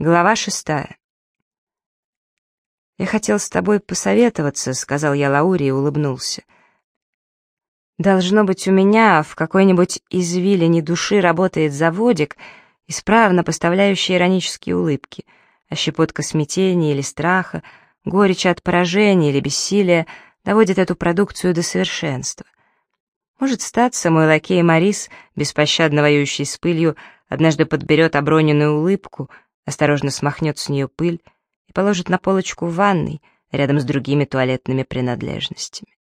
Глава шестая. «Я хотел с тобой посоветоваться», — сказал я Лауре и улыбнулся. «Должно быть, у меня в какой-нибудь извилине души работает заводик, исправно поставляющий иронические улыбки, а щепотка смятения или страха, горечь от поражения или бессилия доводит эту продукцию до совершенства. Может, статься мой лакей Марис, беспощадно воюющий с пылью, однажды подберет оброненную улыбку — осторожно смахнет с нее пыль и положит на полочку в ванной рядом с другими туалетными принадлежностями.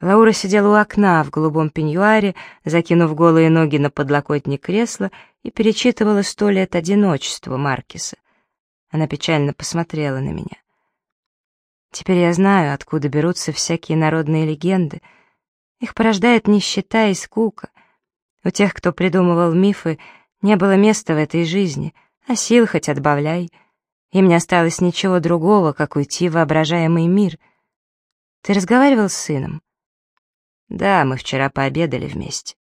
Лаура сидела у окна в голубом пеньюаре, закинув голые ноги на подлокотник кресла и перечитывала «Сто лет одиночества» Маркиса. Она печально посмотрела на меня. Теперь я знаю, откуда берутся всякие народные легенды. Их порождает нищета и скука. У тех, кто придумывал мифы, не было места в этой жизни, а сил хоть отбавляй. Им не осталось ничего другого, как уйти в воображаемый мир. Ты разговаривал с сыном? Да, мы вчера пообедали вместе.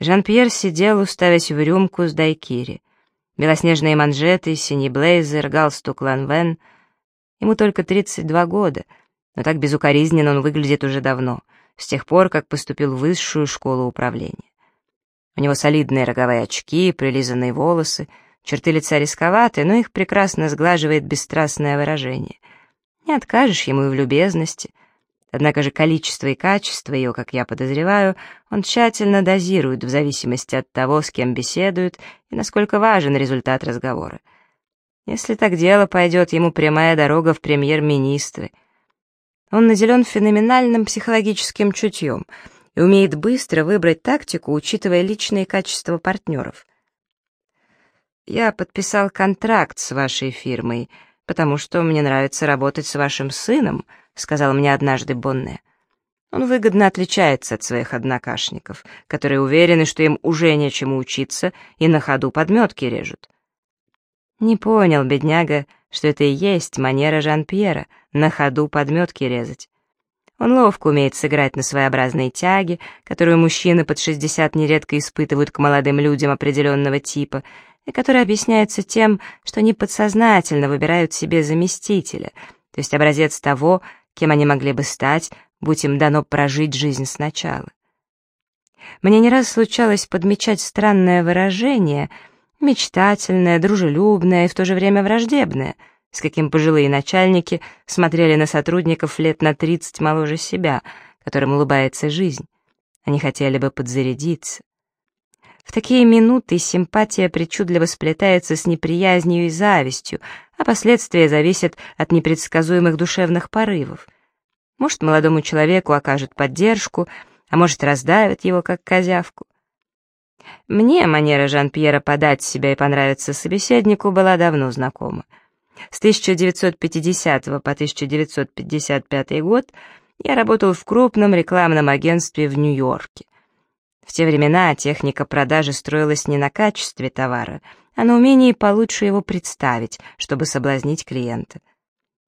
Жан-Пьер сидел, уставясь в рюмку с дайкири. Белоснежные манжеты, синий блейзер, галстук ланвен. Ему только 32 года, но так безукоризненно он выглядит уже давно, с тех пор, как поступил в высшую школу управления. У него солидные роговые очки, прилизанные волосы, черты лица рисковаты, но их прекрасно сглаживает бесстрастное выражение. Не откажешь ему и в любезности. Однако же количество и качество ее, как я подозреваю, он тщательно дозирует в зависимости от того, с кем беседует и насколько важен результат разговора. Если так дело пойдет, ему прямая дорога в премьер-министры. Он наделен феноменальным психологическим чутьем — и умеет быстро выбрать тактику, учитывая личные качества партнеров. Я подписал контракт с вашей фирмой, потому что мне нравится работать с вашим сыном, сказал мне однажды Бонне. Он выгодно отличается от своих однокашников, которые уверены, что им уже нечему учиться и на ходу подметки режут. Не понял, бедняга, что это и есть манера Жан-Пьера — на ходу подметки резать. Он ловко умеет сыграть на своеобразной тяге, которую мужчины под 60 нередко испытывают к молодым людям определенного типа, и которая объясняется тем, что они подсознательно выбирают себе заместителя, то есть образец того, кем они могли бы стать, будь им дано прожить жизнь сначала. Мне не раз случалось подмечать странное выражение, мечтательное, дружелюбное и в то же время враждебное — с каким пожилые начальники смотрели на сотрудников лет на 30 моложе себя, которым улыбается жизнь. Они хотели бы подзарядиться. В такие минуты симпатия причудливо сплетается с неприязнью и завистью, а последствия зависят от непредсказуемых душевных порывов. Может, молодому человеку окажут поддержку, а может, раздавят его, как козявку. Мне манера Жан-Пьера подать себя и понравиться собеседнику была давно знакома. С 1950 по 1955 год я работал в крупном рекламном агентстве в Нью-Йорке. В те времена техника продажи строилась не на качестве товара, а на умении получше его представить, чтобы соблазнить клиента.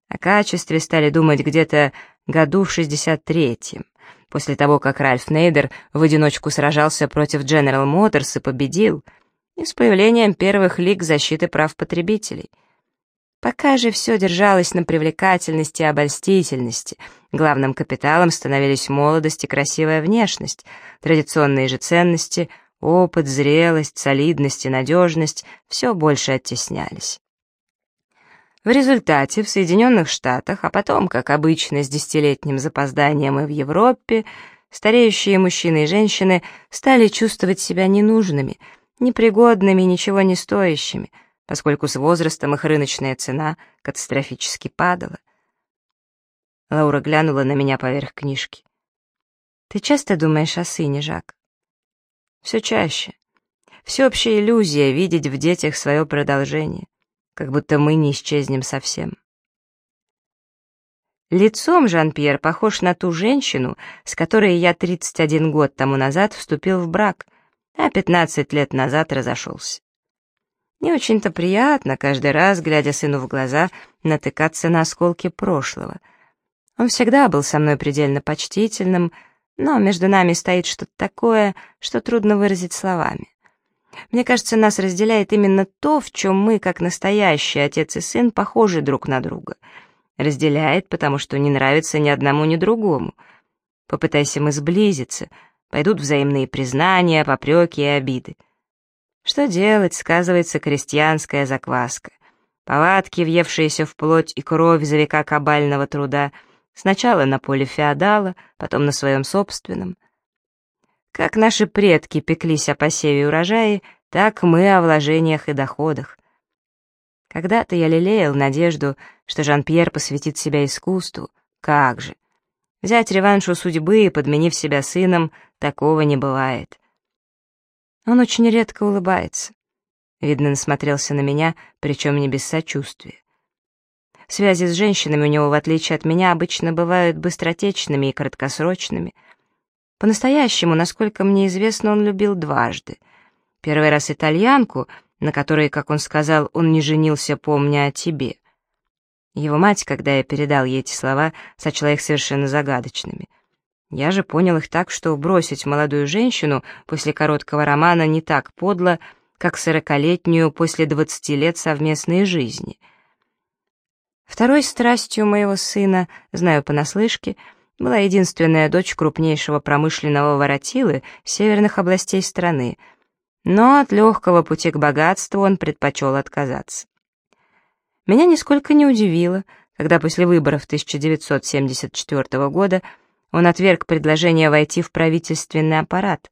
О качестве стали думать где-то году в 63-м, после того, как Ральф Нейдер в одиночку сражался против General Motors и победил, и с появлением первых лиг защиты прав потребителей — Пока же все держалось на привлекательности и обольстительности. Главным капиталом становились молодость и красивая внешность, традиционные же ценности, опыт, зрелость, солидность и надежность все больше оттеснялись. В результате в Соединенных Штатах, а потом, как обычно, с десятилетним запозданием и в Европе, стареющие мужчины и женщины стали чувствовать себя ненужными, непригодными ничего не стоящими — поскольку с возрастом их рыночная цена катастрофически падала. Лаура глянула на меня поверх книжки. «Ты часто думаешь о сыне, Жак?» «Все чаще. Всеобщая иллюзия — видеть в детях свое продолжение, как будто мы не исчезнем совсем». Лицом Жан-Пьер похож на ту женщину, с которой я 31 год тому назад вступил в брак, а 15 лет назад разошелся. Не очень-то приятно каждый раз, глядя сыну в глаза, натыкаться на осколки прошлого. Он всегда был со мной предельно почтительным, но между нами стоит что-то такое, что трудно выразить словами. Мне кажется, нас разделяет именно то, в чем мы, как настоящий отец и сын, похожи друг на друга. Разделяет, потому что не нравится ни одному, ни другому. Попытайся мы сблизиться, пойдут взаимные признания, попреки и обиды. Что делать, сказывается крестьянская закваска. Повадки, въевшиеся в плоть и кровь за века кабального труда, сначала на поле феодала, потом на своем собственном. Как наши предки пеклись о посеве и урожае, так мы о вложениях и доходах. Когда-то я лелеял надежду, что Жан-Пьер посвятит себя искусству. Как же! Взять реванш у судьбы, подменив себя сыном, такого не бывает. Он очень редко улыбается. Видно, насмотрелся на меня, причем не без сочувствия. Связи с женщинами у него, в отличие от меня, обычно бывают быстротечными и краткосрочными. По-настоящему, насколько мне известно, он любил дважды. Первый раз итальянку, на которой, как он сказал, он не женился, помня о тебе. Его мать, когда я передал ей эти слова, сочла их совершенно загадочными — я же понял их так, что бросить молодую женщину после короткого романа не так подло, как сорокалетнюю после двадцати лет совместной жизни. Второй страстью моего сына, знаю понаслышке, была единственная дочь крупнейшего промышленного воротилы северных областей страны, но от легкого пути к богатству он предпочел отказаться. Меня нисколько не удивило, когда после выборов 1974 года он отверг предложение войти в правительственный аппарат.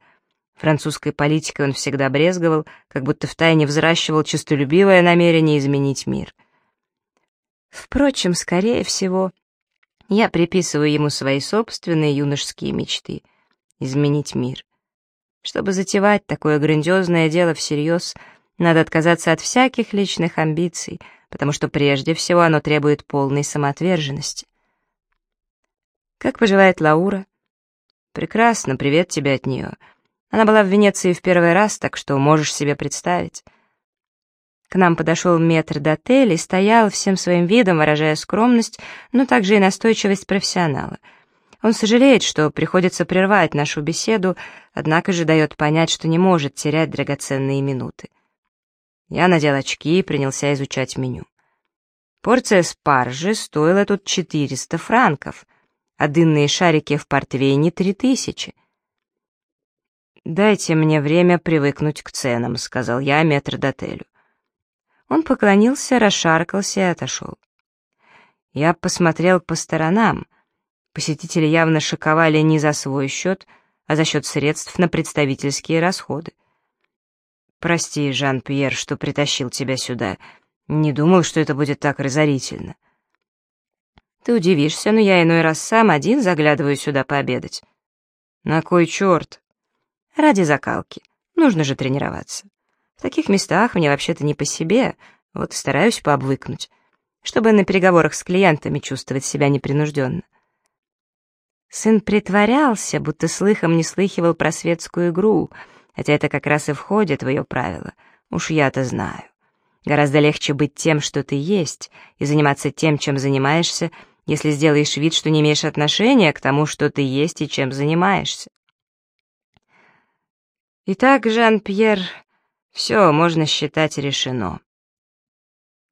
Французской политикой он всегда брезговал, как будто втайне взращивал честолюбивое намерение изменить мир. Впрочем, скорее всего, я приписываю ему свои собственные юношеские мечты — изменить мир. Чтобы затевать такое грандиозное дело всерьез, надо отказаться от всяких личных амбиций, потому что прежде всего оно требует полной самоотверженности. «Как поживает Лаура?» «Прекрасно, привет тебе от нее. Она была в Венеции в первый раз, так что можешь себе представить». К нам подошел метр до отеля и стоял всем своим видом, выражая скромность, но также и настойчивость профессионала. Он сожалеет, что приходится прервать нашу беседу, однако же дает понять, что не может терять драгоценные минуты. Я надел очки и принялся изучать меню. Порция спаржи стоила тут 400 франков — а дынные шарики в портвейне три тысячи. «Дайте мне время привыкнуть к ценам», — сказал я метрдотелю. Он поклонился, расшаркался и отошел. Я посмотрел по сторонам. Посетители явно шиковали не за свой счет, а за счет средств на представительские расходы. «Прости, Жан-Пьер, что притащил тебя сюда. Не думал, что это будет так разорительно». Ты удивишься, но я иной раз сам один заглядываю сюда пообедать. На кой черт? Ради закалки. Нужно же тренироваться. В таких местах мне вообще-то не по себе, вот стараюсь пообвыкнуть, чтобы на переговорах с клиентами чувствовать себя непринужденно. Сын притворялся, будто слыхом не слыхивал про светскую игру, хотя это как раз и входит в ее правила. Уж я-то знаю. Гораздо легче быть тем, что ты есть, и заниматься тем, чем занимаешься, если сделаешь вид, что не имеешь отношения к тому, что ты есть и чем занимаешься. Итак, Жан-Пьер, все можно считать решено.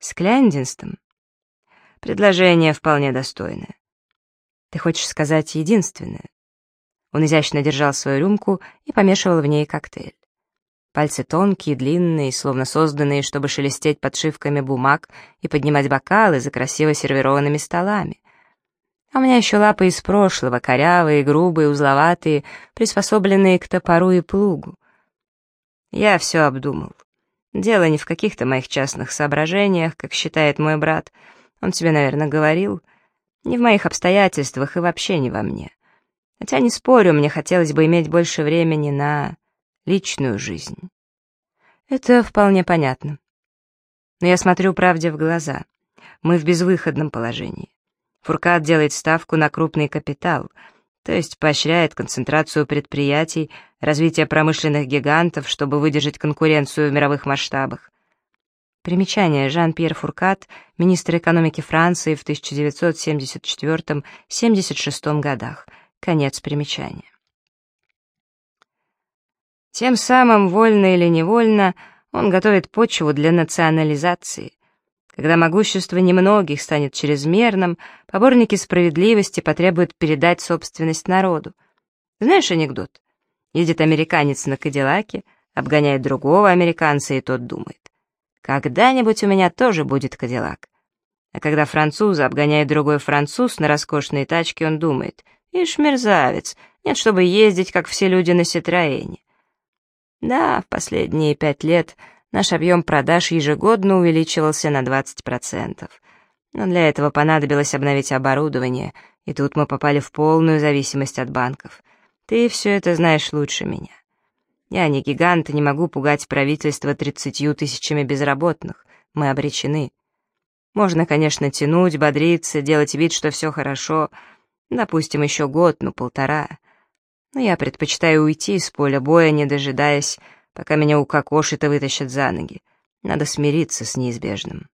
С Кляндинстом предложение вполне достойное. Ты хочешь сказать единственное? Он изящно держал свою рюмку и помешивал в ней коктейль. Пальцы тонкие, длинные, словно созданные, чтобы шелестеть подшивками бумаг и поднимать бокалы за красиво сервированными столами. У меня еще лапы из прошлого, корявые, грубые, узловатые, приспособленные к топору и плугу. Я все обдумал. Дело не в каких-то моих частных соображениях, как считает мой брат. Он тебе, наверное, говорил. Не в моих обстоятельствах и вообще не во мне. Хотя, не спорю, мне хотелось бы иметь больше времени на личную жизнь. Это вполне понятно. Но я смотрю правде в глаза. Мы в безвыходном положении. Фуркат делает ставку на крупный капитал, то есть поощряет концентрацию предприятий, развитие промышленных гигантов, чтобы выдержать конкуренцию в мировых масштабах. Примечание. Жан-Пьер Фуркат, министр экономики Франции в 1974-76 годах. Конец примечания. Тем самым, вольно или невольно, он готовит почву для национализации. Когда могущество немногих станет чрезмерным, поборники справедливости потребуют передать собственность народу. Знаешь анекдот? Едет американец на Кадиллаке, обгоняет другого американца, и тот думает. Когда-нибудь у меня тоже будет Кадиллак. А когда француза обгоняет другой француз на роскошной тачке, он думает, ишь, мерзавец, нет, чтобы ездить, как все люди на Ситроэне. Да, в последние пять лет наш объем продаж ежегодно увеличивался на 20%. Но для этого понадобилось обновить оборудование, и тут мы попали в полную зависимость от банков — ты все это знаешь лучше меня. Я не гигант и не могу пугать правительство тридцатью тысячами безработных. Мы обречены. Можно, конечно, тянуть, бодриться, делать вид, что все хорошо. Допустим, еще год, ну полтора. Но я предпочитаю уйти из поля боя, не дожидаясь, пока меня укокошит и вытащат за ноги. Надо смириться с неизбежным.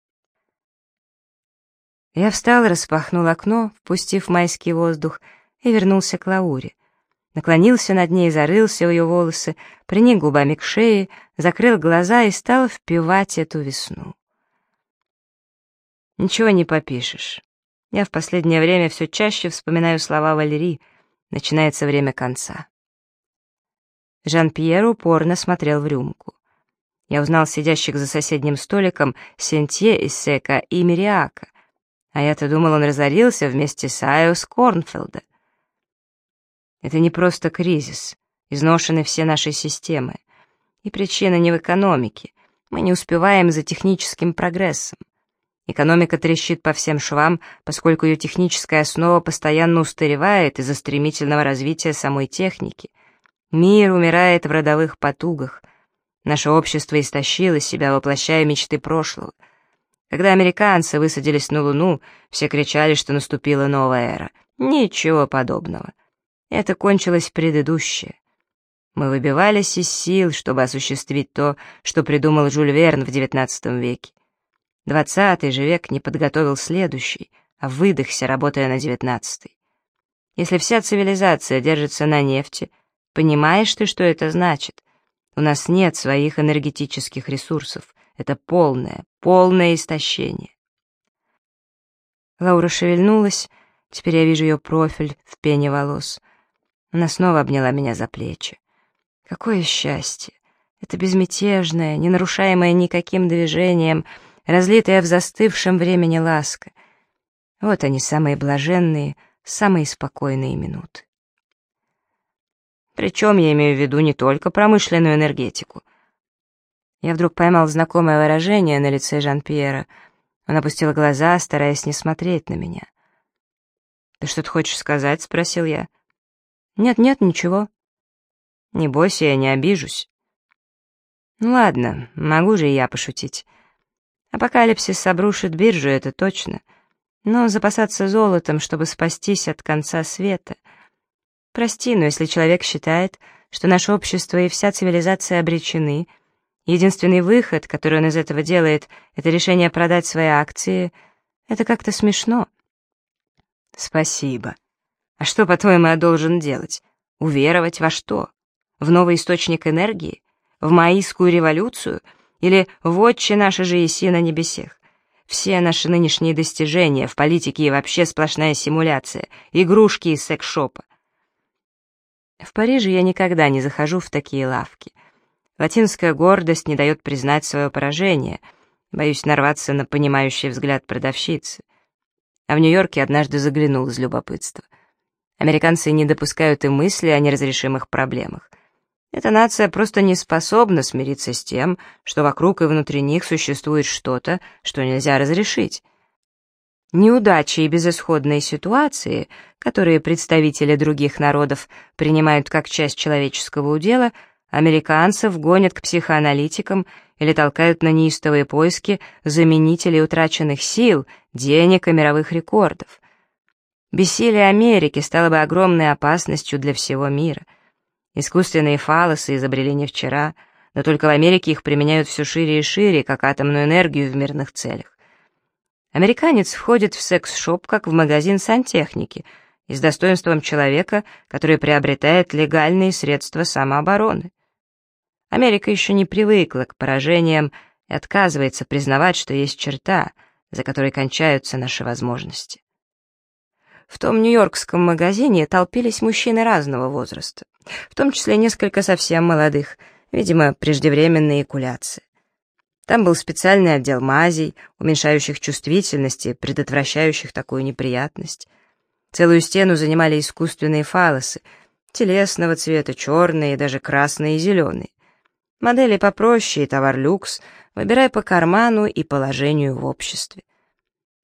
Я встал, распахнул окно, впустив майский воздух, и вернулся к Лауре наклонился над ней, зарылся в ее волосы, приник губами к шее, закрыл глаза и стал впивать эту весну. Ничего не попишешь. Я в последнее время все чаще вспоминаю слова Валерии. Начинается время конца. Жан-Пьер упорно смотрел в рюмку. Я узнал сидящих за соседним столиком Сентье, Иссека и Мириака. А я-то думал, он разорился вместе с Айос Корнфелда. Это не просто кризис. Изношены все наши системы. И причина не в экономике. Мы не успеваем за техническим прогрессом. Экономика трещит по всем швам, поскольку ее техническая основа постоянно устаревает из-за стремительного развития самой техники. Мир умирает в родовых потугах. Наше общество истощило себя, воплощая мечты прошлого. Когда американцы высадились на Луну, все кричали, что наступила новая эра. Ничего подобного. Это кончилось предыдущее. Мы выбивались из сил, чтобы осуществить то, что придумал Жюль Верн в XIX веке. Двадцатый же век не подготовил следующий, а выдохся, работая на девятнадцатый. Если вся цивилизация держится на нефти, понимаешь ты, что это значит? У нас нет своих энергетических ресурсов. Это полное, полное истощение. Лаура шевельнулась, теперь я вижу ее профиль в пене волос. Она снова обняла меня за плечи. Какое счастье! Это безмятежное, не нарушаемое никаким движением, разлитая в застывшем времени ласка. Вот они, самые блаженные, самые спокойные минуты. Причем я имею в виду не только промышленную энергетику. Я вдруг поймал знакомое выражение на лице Жан-Пьера. Он опустил глаза, стараясь не смотреть на меня. «Ты что-то хочешь сказать?» — спросил я. «Нет-нет, ничего». «Не бойся, я не обижусь». «Ну ладно, могу же и я пошутить. Апокалипсис обрушит биржу, это точно. Но запасаться золотом, чтобы спастись от конца света... Прости, но если человек считает, что наше общество и вся цивилизация обречены, единственный выход, который он из этого делает, это решение продать свои акции, это как-то смешно». «Спасибо». А что, по-твоему, я должен делать? Уверовать во что? В новый источник энергии? В маистскую революцию? Или в отче наши же Иси на небесех? Все наши нынешние достижения в политике и вообще сплошная симуляция, игрушки из секс-шопа. В Париже я никогда не захожу в такие лавки. Латинская гордость не дает признать свое поражение. Боюсь нарваться на понимающий взгляд продавщицы. А в Нью-Йорке однажды заглянул из любопытства. Американцы не допускают и мысли о неразрешимых проблемах. Эта нация просто не способна смириться с тем, что вокруг и внутри них существует что-то, что нельзя разрешить. Неудачи и безысходные ситуации, которые представители других народов принимают как часть человеческого удела, американцев гонят к психоаналитикам или толкают на неистовые поиски заменителей утраченных сил, денег и мировых рекордов. Бессилие Америки стало бы огромной опасностью для всего мира. Искусственные фалосы изобрели не вчера, но только в Америке их применяют все шире и шире, как атомную энергию в мирных целях. Американец входит в секс-шоп, как в магазин сантехники, и с достоинством человека, который приобретает легальные средства самообороны. Америка еще не привыкла к поражениям и отказывается признавать, что есть черта, за которой кончаются наши возможности. В том нью-йоркском магазине толпились мужчины разного возраста, в том числе несколько совсем молодых, видимо, преждевременные экуляции. Там был специальный отдел мазей, уменьшающих чувствительность и предотвращающих такую неприятность. Целую стену занимали искусственные фалосы, телесного цвета, черные, даже красные и зеленые. Модели попроще и товар люкс, выбирай по карману и положению в обществе.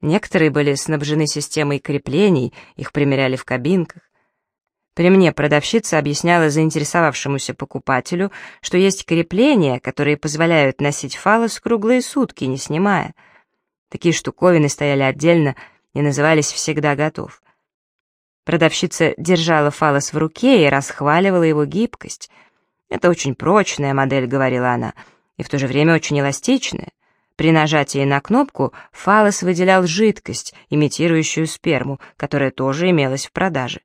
Некоторые были снабжены системой креплений, их примеряли в кабинках. При мне продавщица объясняла заинтересовавшемуся покупателю, что есть крепления, которые позволяют носить фалос круглые сутки, не снимая. Такие штуковины стояли отдельно и назывались «всегда готов». Продавщица держала фалос в руке и расхваливала его гибкость. «Это очень прочная модель», — говорила она, — «и в то же время очень эластичная. При нажатии на кнопку фалос выделял жидкость, имитирующую сперму, которая тоже имелась в продаже.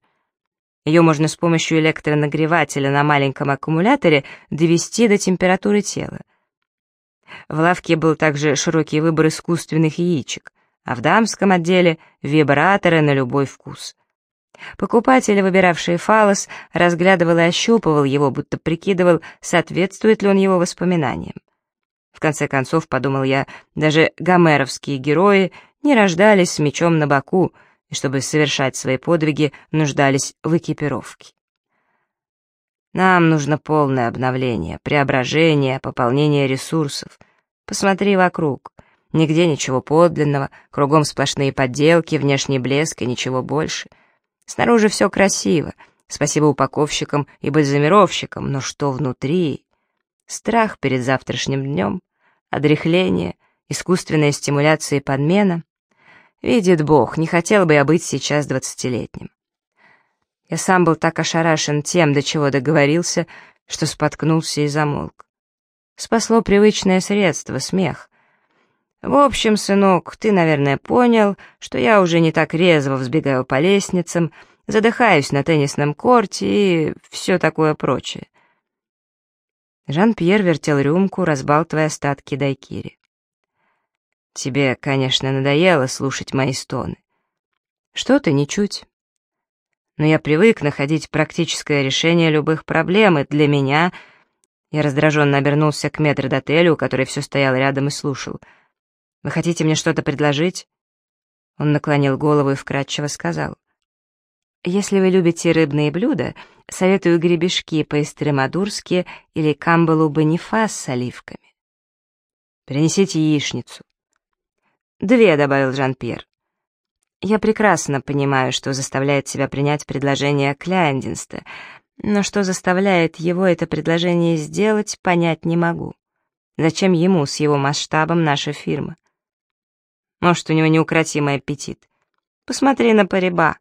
Ее можно с помощью электронагревателя на маленьком аккумуляторе довести до температуры тела. В лавке был также широкий выбор искусственных яичек, а в дамском отделе — вибраторы на любой вкус. Покупатель, выбиравший фалос, разглядывал и ощупывал его, будто прикидывал, соответствует ли он его воспоминаниям. В конце концов, подумал я, даже гомеровские герои не рождались с мечом на боку, и чтобы совершать свои подвиги, нуждались в экипировке. Нам нужно полное обновление, преображение, пополнение ресурсов. Посмотри вокруг. Нигде ничего подлинного, кругом сплошные подделки, внешний блеск и ничего больше. Снаружи все красиво, спасибо упаковщикам и бальзамировщикам, но что внутри? Страх перед завтрашним днем, одряхление, искусственная стимуляция и подмена. Видит Бог, не хотел бы я быть сейчас двадцатилетним. Я сам был так ошарашен тем, до чего договорился, что споткнулся и замолк. Спасло привычное средство — смех. В общем, сынок, ты, наверное, понял, что я уже не так резво взбегаю по лестницам, задыхаюсь на теннисном корте и все такое прочее. Жан-Пьер вертел рюмку, разбалтывая остатки дайкири. «Тебе, конечно, надоело слушать мои стоны. Что ты, ничуть. Но я привык находить практическое решение любых проблем, и для меня...» Я раздраженно обернулся к метрдотелю, который все стоял рядом и слушал. «Вы хотите мне что-то предложить?» Он наклонил голову и вкратчиво сказал. Если вы любите рыбные блюда, советую гребешки по-эстремадурски или камбалу бонифа с оливками. Принесите яичницу. Две, добавил Жан-Пьер. Я прекрасно понимаю, что заставляет себя принять предложение Кляйндинста, но что заставляет его это предложение сделать, понять не могу. Зачем ему с его масштабом наша фирма? Может, у него неукротимый аппетит. Посмотри на Париба.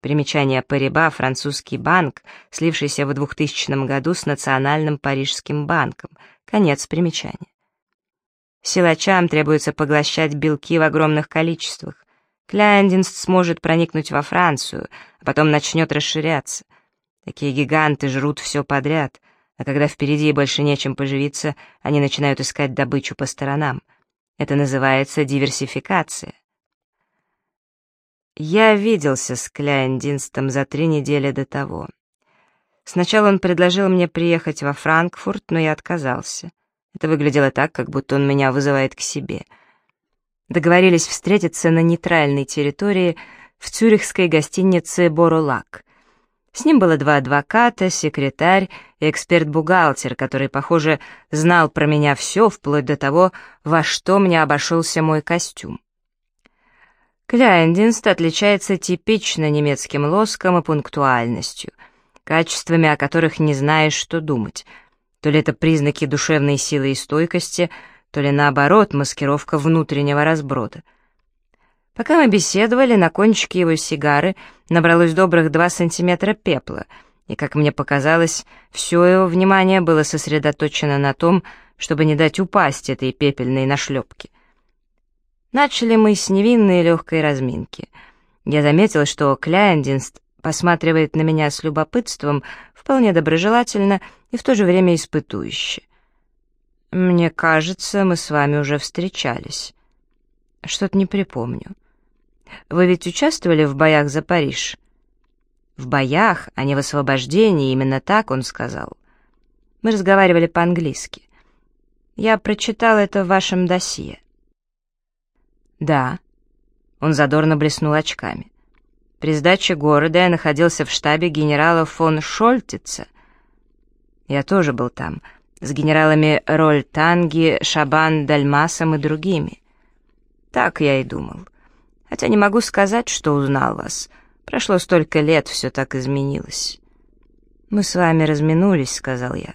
Примечание Париба — французский банк, слившийся в 2000 году с Национальным Парижским банком. Конец примечания. Силачам требуется поглощать белки в огромных количествах. Кляйндинст сможет проникнуть во Францию, а потом начнет расширяться. Такие гиганты жрут все подряд, а когда впереди больше нечем поживиться, они начинают искать добычу по сторонам. Это называется диверсификация. Я виделся с Кляйндинстом за три недели до того. Сначала он предложил мне приехать во Франкфурт, но я отказался. Это выглядело так, как будто он меня вызывает к себе. Договорились встретиться на нейтральной территории в цюрихской гостинице «Боролак». С ним было два адвоката, секретарь и эксперт-бухгалтер, который, похоже, знал про меня все, вплоть до того, во что мне обошелся мой костюм. Кляйндинст отличается типично немецким лоском и пунктуальностью, качествами, о которых не знаешь, что думать. То ли это признаки душевной силы и стойкости, то ли наоборот маскировка внутреннего разброда. Пока мы беседовали, на кончике его сигары набралось добрых два сантиметра пепла, и, как мне показалось, все его внимание было сосредоточено на том, чтобы не дать упасть этой пепельной нашлепке. Начали мы с невинной легкой разминки. Я заметил, что Кляйндинст посматривает на меня с любопытством, вполне доброжелательно и в то же время испытующе. «Мне кажется, мы с вами уже встречались». «Что-то не припомню». «Вы ведь участвовали в боях за Париж?» «В боях, а не в освобождении, именно так он сказал». Мы разговаривали по-английски. «Я прочитал это в вашем досье». «Да». Он задорно блеснул очками. При сдаче города я находился в штабе генерала фон Шольтица. Я тоже был там, с генералами Роль Танги, Шабан Дальмасом и другими. Так я и думал. Хотя не могу сказать, что узнал вас. Прошло столько лет, все так изменилось. «Мы с вами разминулись», — сказал я.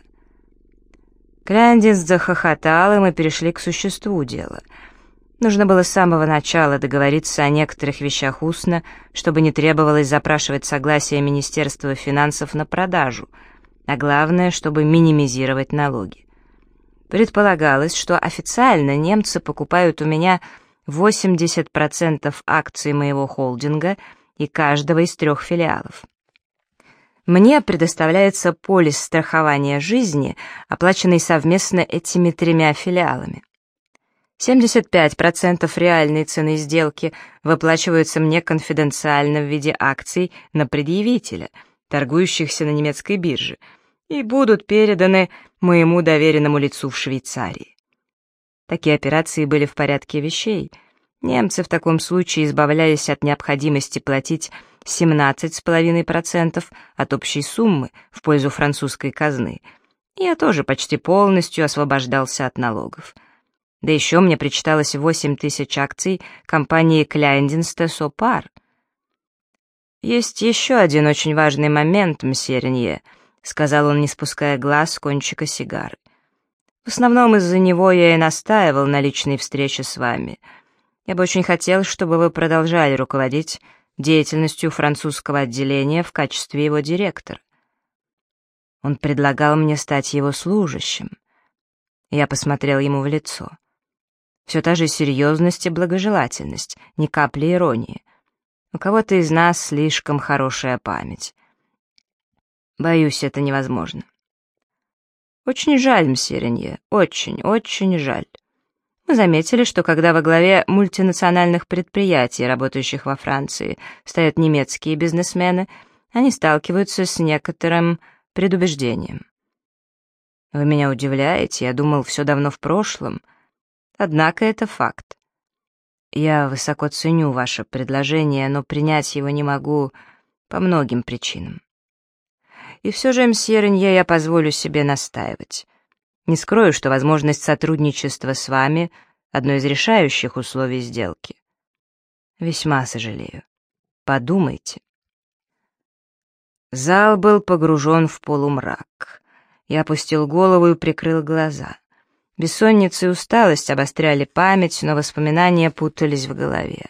Кляндис захохотал, и мы перешли к существу дела — Нужно было с самого начала договориться о некоторых вещах устно, чтобы не требовалось запрашивать согласие Министерства финансов на продажу, а главное, чтобы минимизировать налоги. Предполагалось, что официально немцы покупают у меня 80% акций моего холдинга и каждого из трех филиалов. Мне предоставляется полис страхования жизни, оплаченный совместно этими тремя филиалами. 75% реальной цены сделки выплачиваются мне конфиденциально в виде акций на предъявителя, торгующихся на немецкой бирже, и будут переданы моему доверенному лицу в Швейцарии. Такие операции были в порядке вещей. Немцы в таком случае избавлялись от необходимости платить 17,5% от общей суммы в пользу французской казны. Я тоже почти полностью освобождался от налогов. Да еще мне причиталось 8 тысяч акций компании Кляйндинста Сопар. «Есть еще один очень важный момент, мсье Ренье», — сказал он, не спуская глаз с кончика сигары. «В основном из-за него я и настаивал на личной встрече с вами. Я бы очень хотел, чтобы вы продолжали руководить деятельностью французского отделения в качестве его директора. Он предлагал мне стать его служащим. Я посмотрел ему в лицо. Все та же серьезность и благожелательность, ни капли иронии. У кого-то из нас слишком хорошая память. Боюсь, это невозможно. Очень жаль, мсье очень, очень жаль. Мы заметили, что когда во главе мультинациональных предприятий, работающих во Франции, стоят немецкие бизнесмены, они сталкиваются с некоторым предубеждением. Вы меня удивляете, я думал, все давно в прошлом — Однако это факт. Я высоко ценю ваше предложение, но принять его не могу по многим причинам. И все же, мсье Ренье, я позволю себе настаивать. Не скрою, что возможность сотрудничества с вами — одно из решающих условий сделки. Весьма сожалею. Подумайте. Зал был погружен в полумрак. Я опустил голову и прикрыл глаза. Бессонница и усталость обостряли память, но воспоминания путались в голове.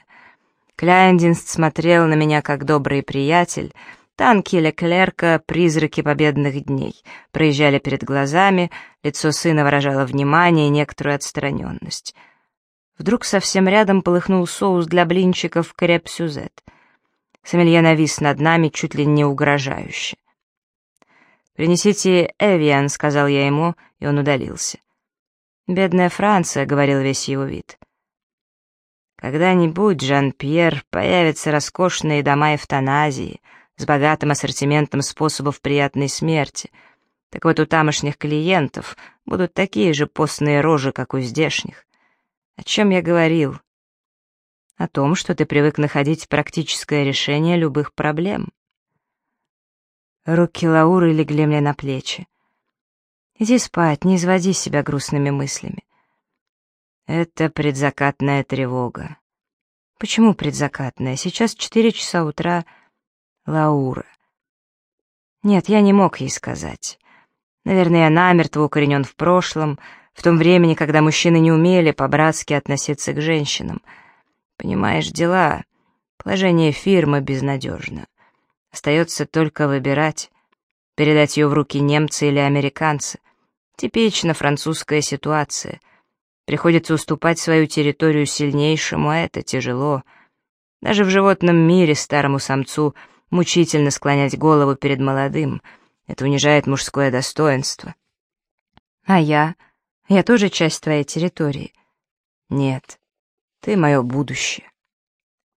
Кляйндинст смотрел на меня как добрый приятель. Танки Леклерка, призраки победных дней, проезжали перед глазами, лицо сына выражало внимание и некоторую отстраненность. Вдруг совсем рядом полыхнул соус для блинчиков креп-сюзет. Сомелье навис над нами чуть ли не угрожающе. «Принесите Эвиан», — сказал я ему, и он удалился. «Бедная Франция», — говорил весь его вид. Когда-нибудь, Жан-Пьер, появятся роскошные дома эвтаназии с богатым ассортиментом способов приятной смерти. Так вот, у тамошних клиентов будут такие же постные рожи, как у здешних. О чем я говорил? О том, что ты привык находить практическое решение любых проблем. Руки Лауры легли мне на плечи. Иди спать, не изводи себя грустными мыслями. Это предзакатная тревога. Почему предзакатная? Сейчас четыре часа утра. Лаура. Нет, я не мог ей сказать. Наверное, я намертво укоренен в прошлом, в том времени, когда мужчины не умели по-братски относиться к женщинам. Понимаешь, дела, положение фирмы безнадежно. Остается только выбирать, передать ее в руки немцы или американцы. Типично французская ситуация. Приходится уступать свою территорию сильнейшему, а это тяжело. Даже в животном мире старому самцу Мучительно склонять голову перед молодым. Это унижает мужское достоинство. А я? Я тоже часть твоей территории. Нет, ты мое будущее.